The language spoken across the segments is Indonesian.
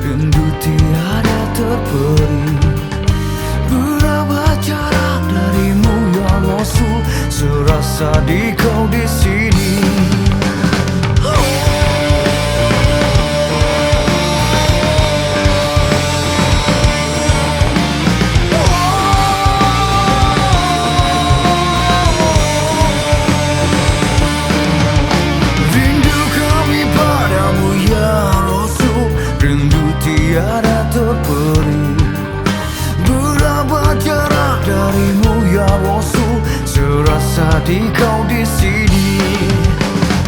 Rindu tiada terperi. Berapa jarak darimu yang Rasul Serasa di Di kau di sini.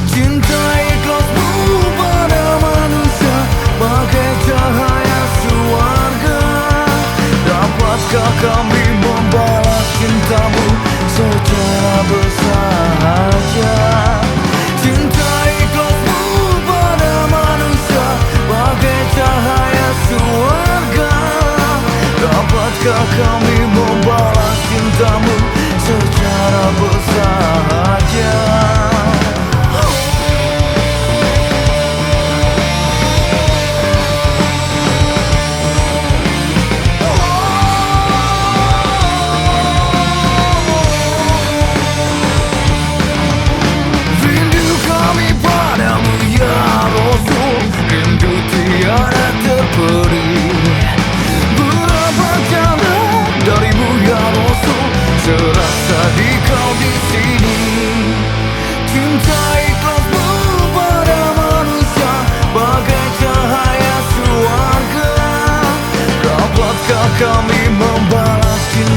Cinta ikhlasmu pada manusia Bagai cahaya suarga. Dapatkah kami membalas cintamu Secara bersahaja? Cinta ikhlasmu pada manusia Bagai cahaya suarga. Dapatkah kami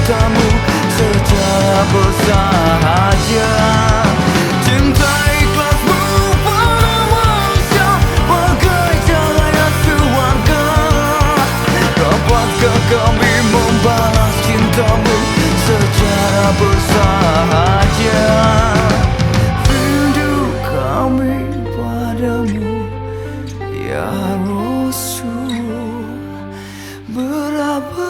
cintamu Sejak bersahaja. Cinta ikhlasmu pada Bagai jalan surga Dapatkah kami membalas cintamu Secara bersahaja. Rindu kami padamu Ya Rasul. Berapa